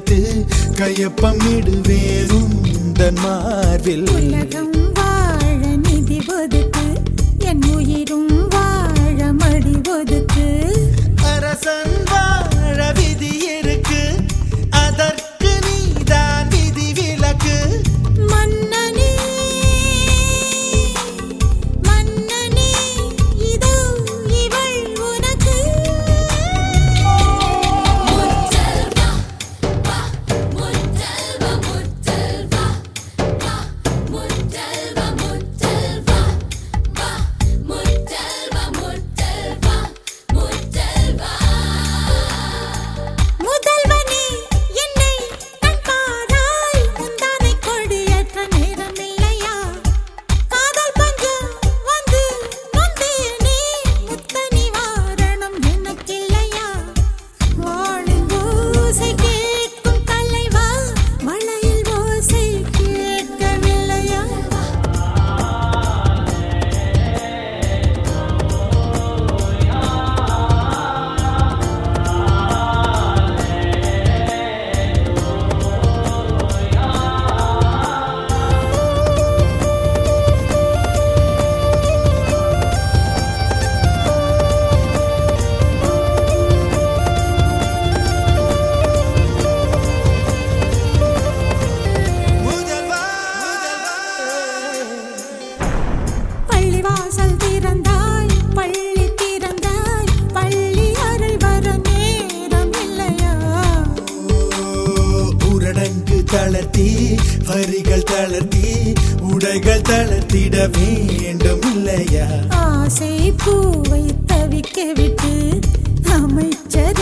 வைத்து கையப்பமிடுவேனும் தன் மார்பில். உலகம் வாழ நிதி ஒதுக்கு என் உயிரும் வாழ மடி ஒதுக்கு. அரசன் வாழ விதி தளர்த்தி வரிகள் தளர்த்தி உடைகள் தளர்த்திட வேண்டும் இல்லையா? ஆசை பூவை தவிக்க விட்டு அமைச்சர்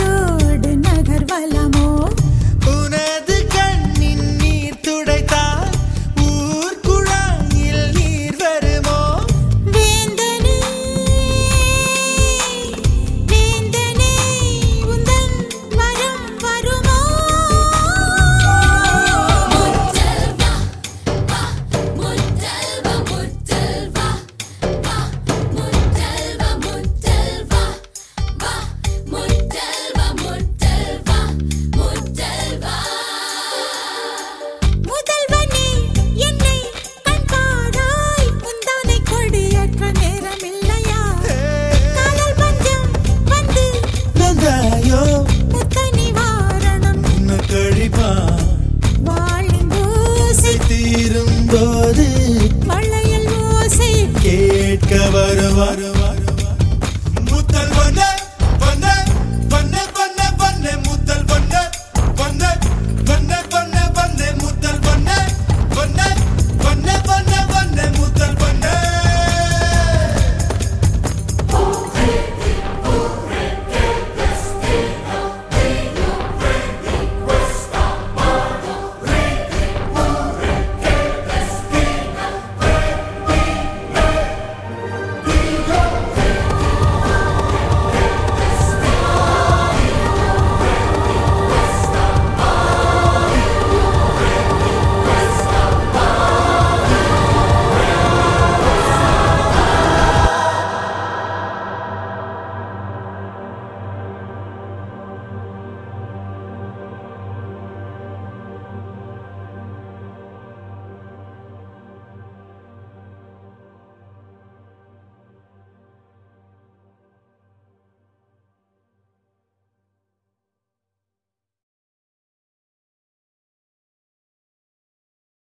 Baba.